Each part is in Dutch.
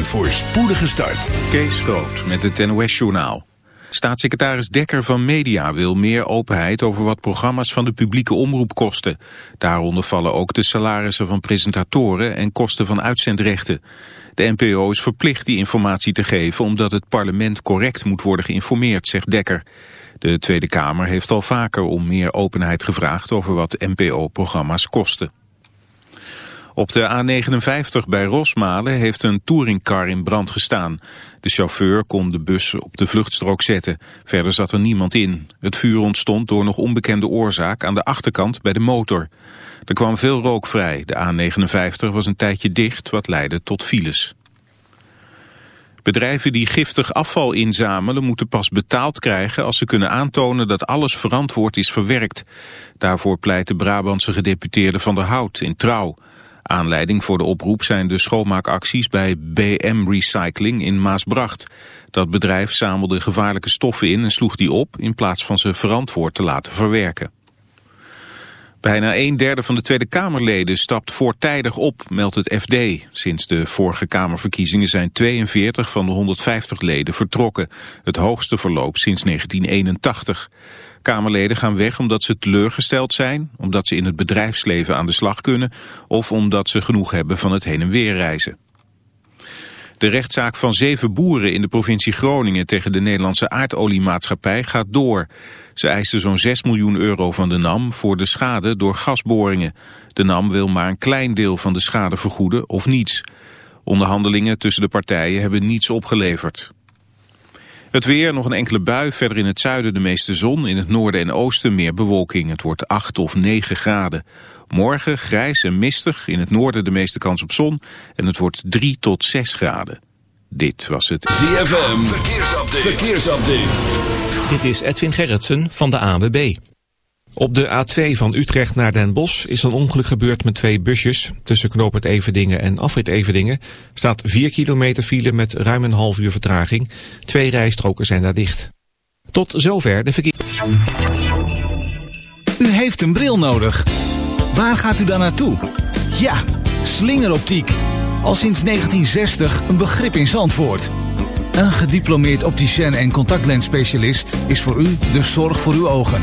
Een voorspoedige start. Kees Groot met het NOS-journaal. Staatssecretaris Dekker van Media wil meer openheid over wat programma's van de publieke omroep kosten. Daaronder vallen ook de salarissen van presentatoren en kosten van uitzendrechten. De NPO is verplicht die informatie te geven omdat het parlement correct moet worden geïnformeerd, zegt Dekker. De Tweede Kamer heeft al vaker om meer openheid gevraagd over wat NPO-programma's kosten. Op de A59 bij Rosmalen heeft een touringcar in brand gestaan. De chauffeur kon de bus op de vluchtstrook zetten. Verder zat er niemand in. Het vuur ontstond door nog onbekende oorzaak aan de achterkant bij de motor. Er kwam veel rook vrij. De A59 was een tijdje dicht, wat leidde tot files. Bedrijven die giftig afval inzamelen moeten pas betaald krijgen als ze kunnen aantonen dat alles verantwoord is verwerkt. Daarvoor pleit de Brabantse gedeputeerde Van der Hout in Trouw. Aanleiding voor de oproep zijn de schoonmaakacties bij BM Recycling in Maasbracht. Dat bedrijf zamelde gevaarlijke stoffen in en sloeg die op in plaats van ze verantwoord te laten verwerken. Bijna een derde van de Tweede Kamerleden stapt voortijdig op, meldt het FD. Sinds de vorige Kamerverkiezingen zijn 42 van de 150 leden vertrokken. Het hoogste verloop sinds 1981. Kamerleden gaan weg omdat ze teleurgesteld zijn, omdat ze in het bedrijfsleven aan de slag kunnen of omdat ze genoeg hebben van het heen en weer reizen. De rechtszaak van zeven boeren in de provincie Groningen tegen de Nederlandse aardoliemaatschappij gaat door. Ze eisen zo'n 6 miljoen euro van de NAM voor de schade door gasboringen. De NAM wil maar een klein deel van de schade vergoeden of niets. Onderhandelingen tussen de partijen hebben niets opgeleverd. Het weer, nog een enkele bui, verder in het zuiden de meeste zon, in het noorden en oosten meer bewolking. Het wordt 8 of 9 graden. Morgen grijs en mistig, in het noorden de meeste kans op zon en het wordt 3 tot 6 graden. Dit was het ZFM, verkeersupdate. verkeersupdate. Dit is Edwin Gerritsen van de AWB. Op de A2 van Utrecht naar Den Bosch is een ongeluk gebeurd met twee busjes. Tussen knooppunt Everdingen en afrit Everdingen staat 4 kilometer file met ruim een half uur vertraging. Twee rijstroken zijn daar dicht. Tot zover de verkeer. U heeft een bril nodig. Waar gaat u dan naartoe? Ja, slingeroptiek. Al sinds 1960 een begrip in Zandvoort. Een gediplomeerd opticien en contactlensspecialist is voor u de zorg voor uw ogen.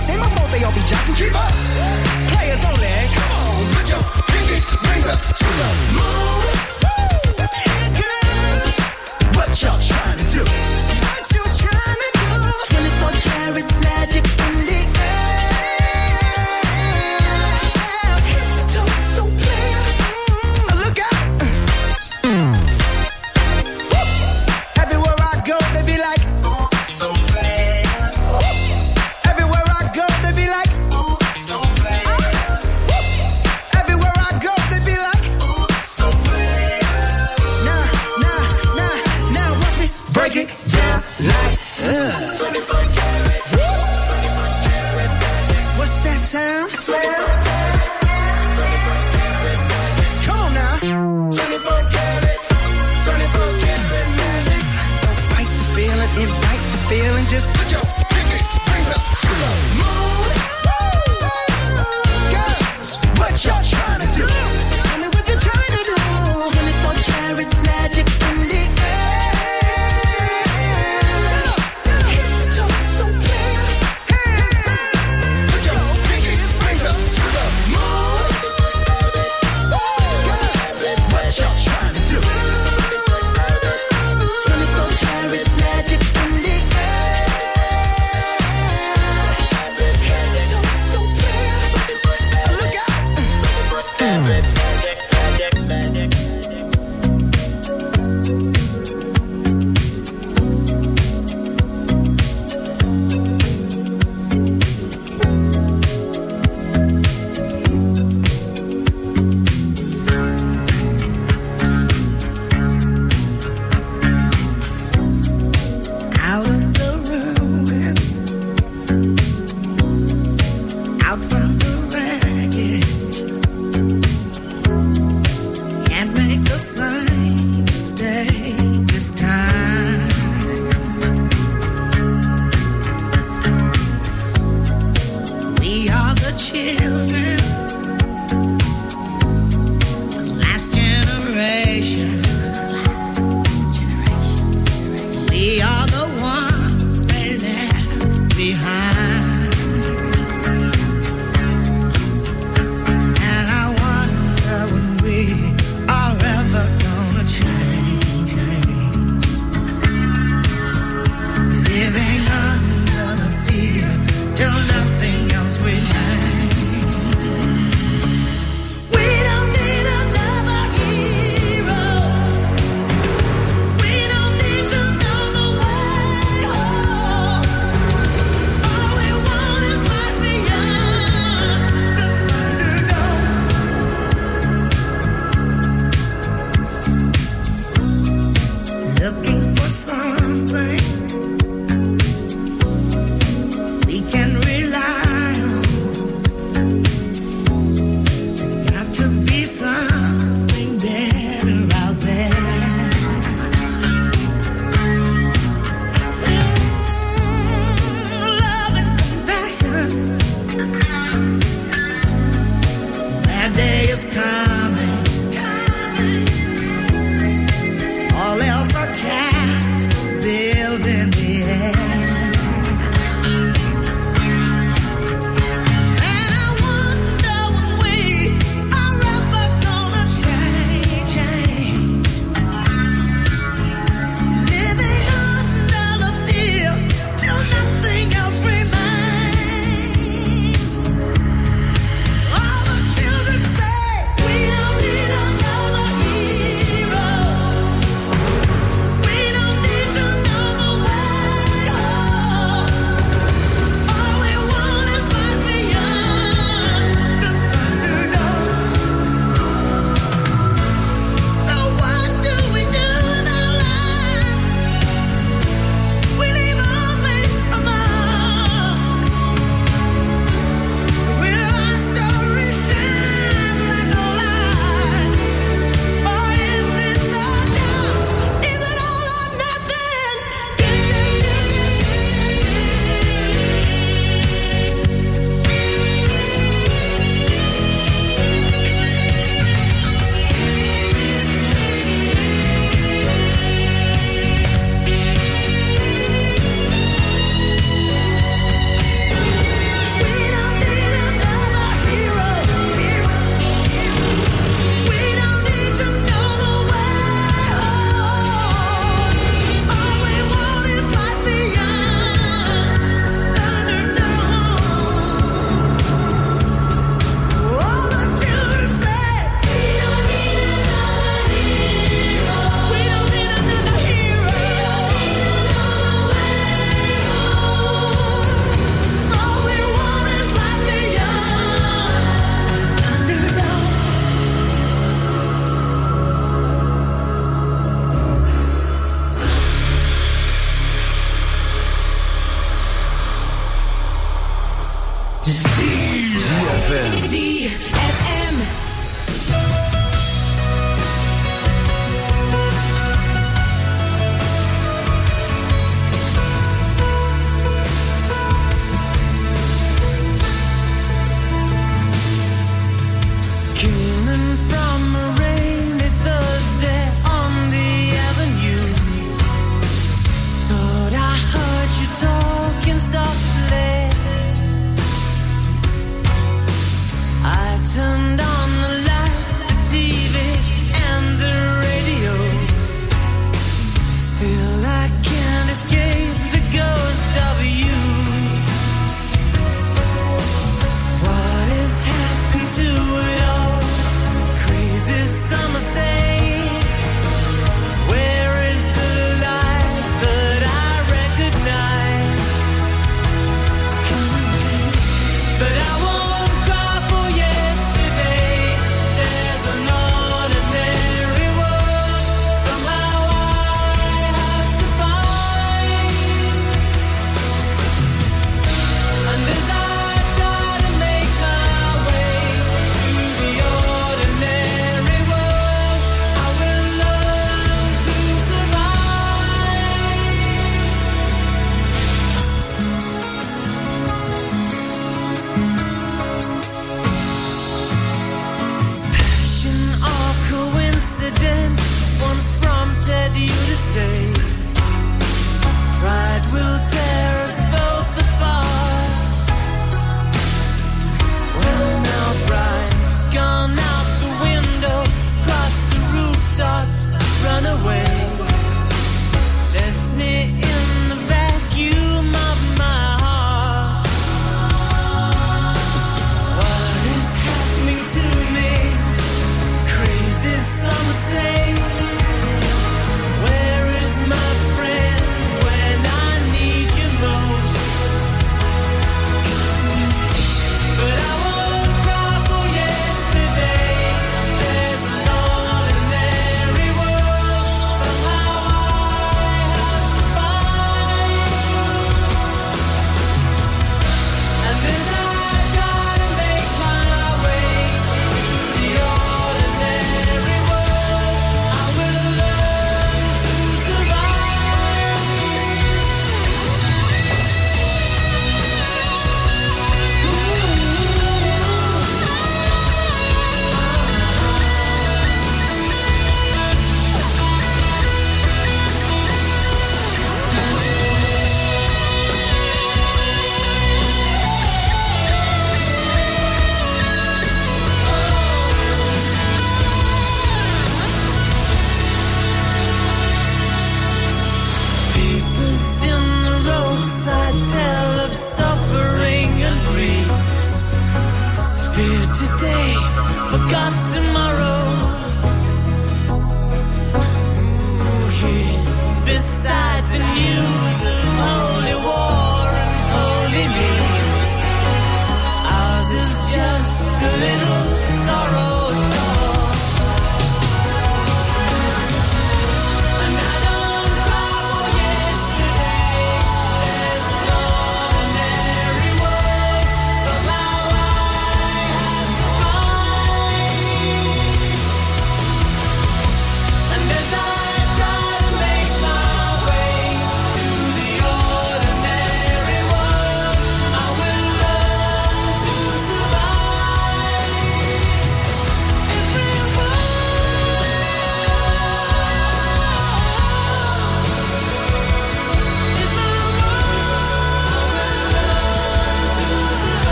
This ain't my fault they all be jocking. Keep up. Players only. Come on, put your pinky rings up to the moon. Woo! Hey girls, what y'all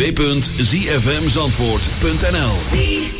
www.zfmzandvoort.nl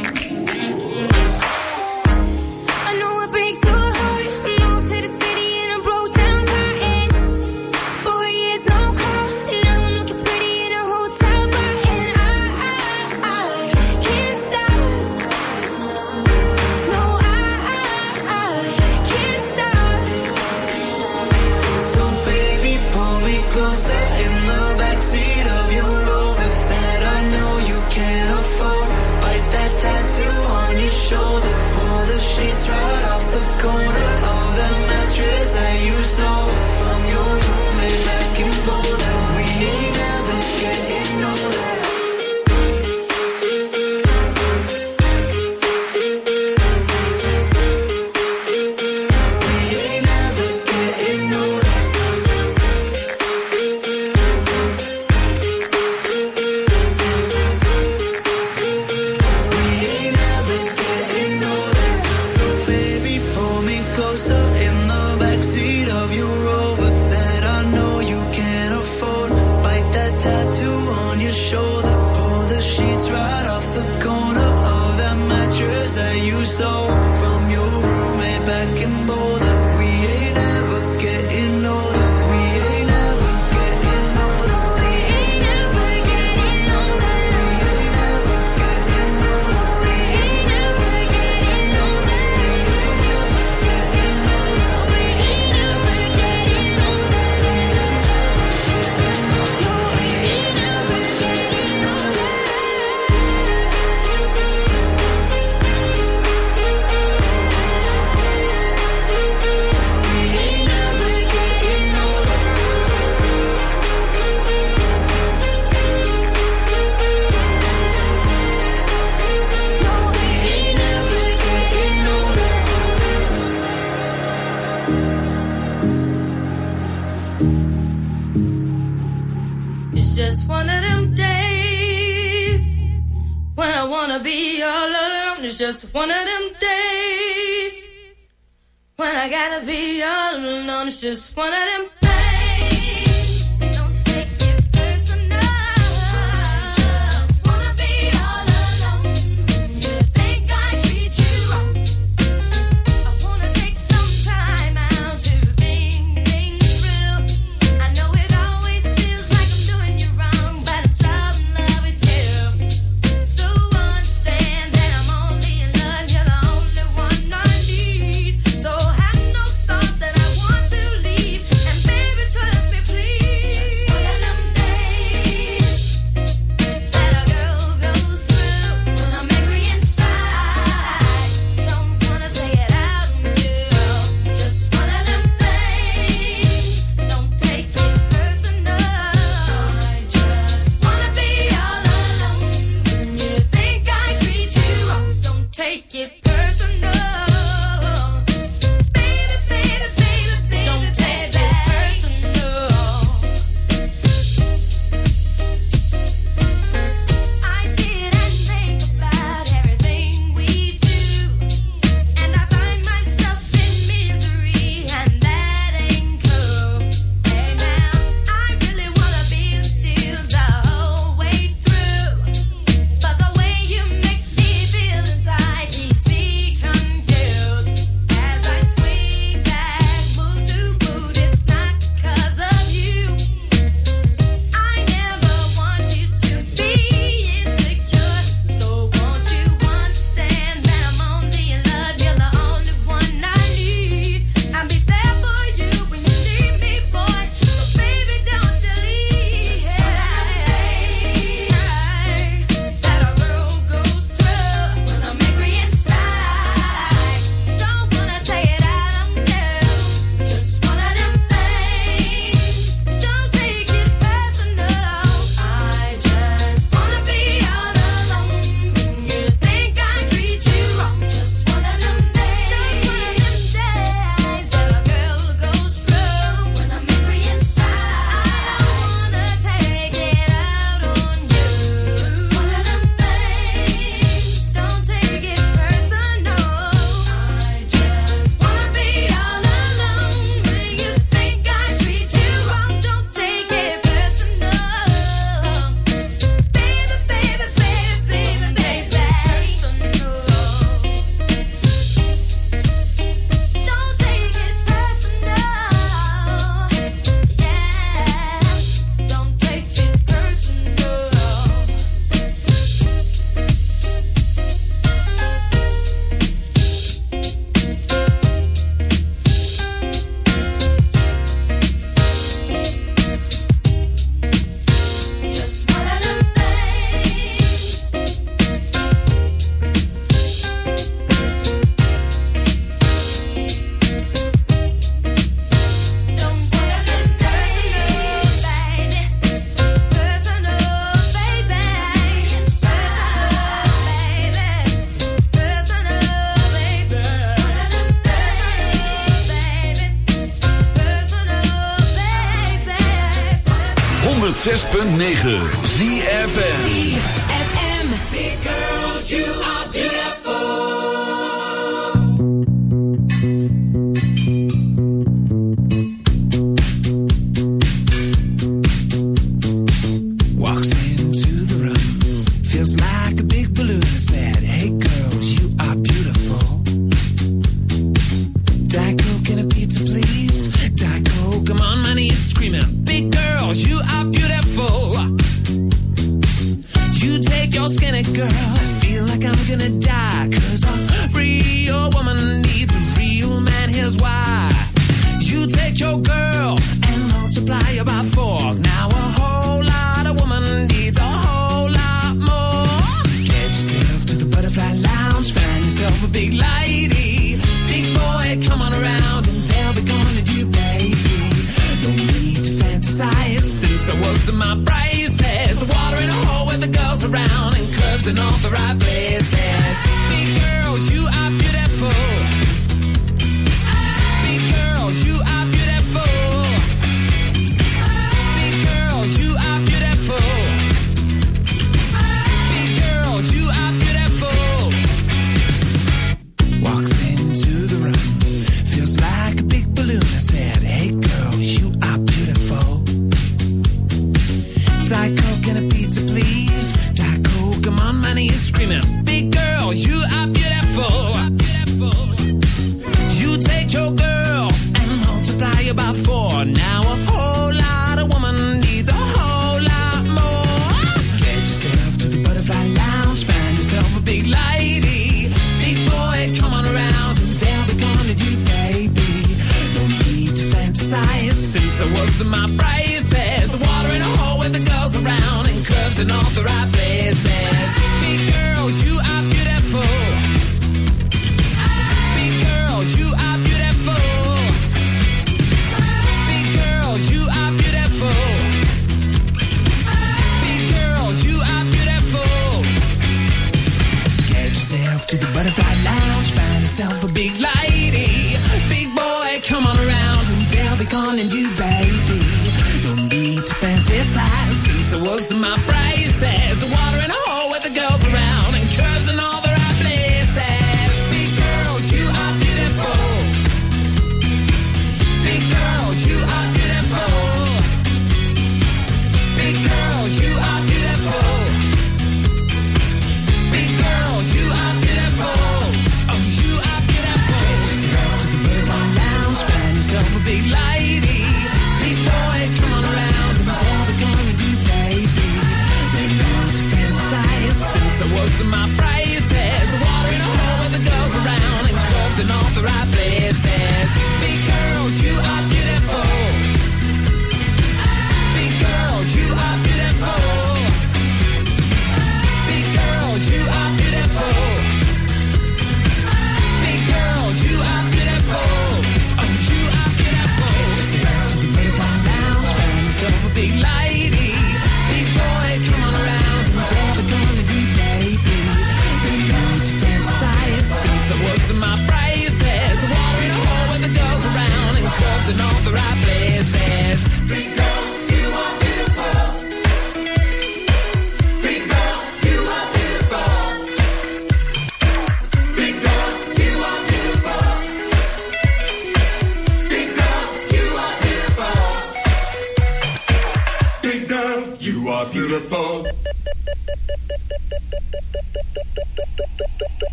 just one of them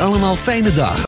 allemaal fijne dagen.